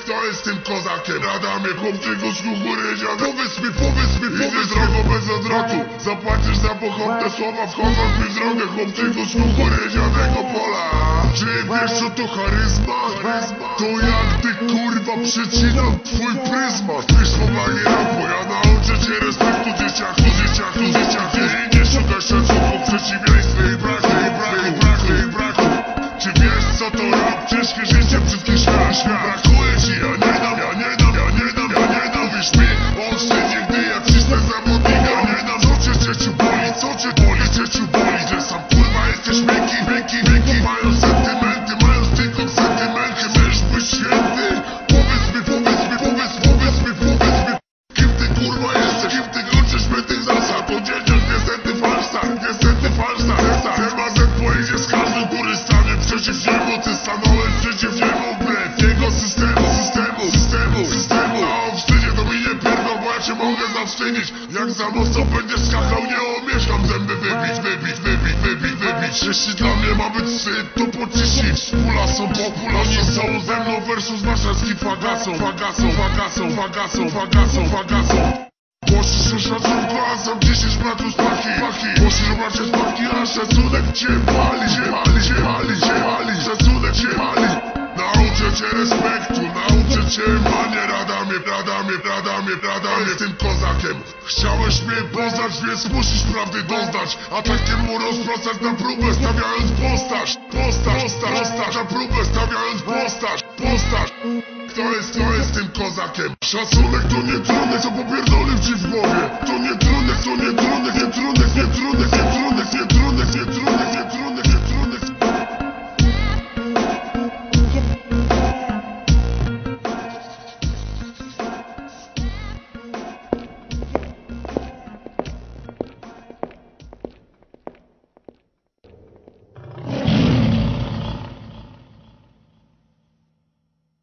Kto jest tym kozakiem? Radamie, chłopczyku z kukurydza Powiedz mi, powiedz mi, powiedz drogo bez odwrotu Zapłacisz za pochopne słowa wchodząc mi w drogę Chłopczyku z kukurydzianego pola. Czy wiesz co to charyzma? To jak ty kurwa przecinam twój pryzmat. Ty słowa nie ja nauczę cię respektu dzieciaku Dzieciaku, dzieciaku. I nie szukaj szacunku w przeciwieństwie i braku, i braku, i braku, i braku. Czy wiesz co to rap? Ciężkie życie, brzydki świat, świat niemu Ty stanąłeś przeciw niemu wbrew jego systemu, systemu, systemu, systemu. A o wstydzie to mi nie pierdol, bo ja cię mogę zawstydzić. Jak za mocno będziesz skakał, nie omieszkam zęby. Wybić, wybić, wybić, wybić, wybić. Jeśli dla mnie ma być syt, to pociśnij Wspóla są popula, oni są. Ze mną versus warszawski fagasą Fagasą, fagasą, fagasą, fagasą, fagasą Głosisz o szacunku, a sam 10 metrów z Głosisz o bracie z paki, a szacunek cię pali Cię pali, cię pali, cię pali. Szacunek cię pali. Nauczę cię respektu, nauczę cię manie Radamie, radamie, radamie, radamie Tym kozakiem. Chciałeś mnie poznać, więc musisz prawdy doznać Atakiem mu rozprostać na próbę Stawiając postać. Postać, postać, postać Na próbę stawiając Szacunek to nie trunek, co popierdolił ci w głowie. To nie trunek, to nie trunek, nie trunek, nie trunek,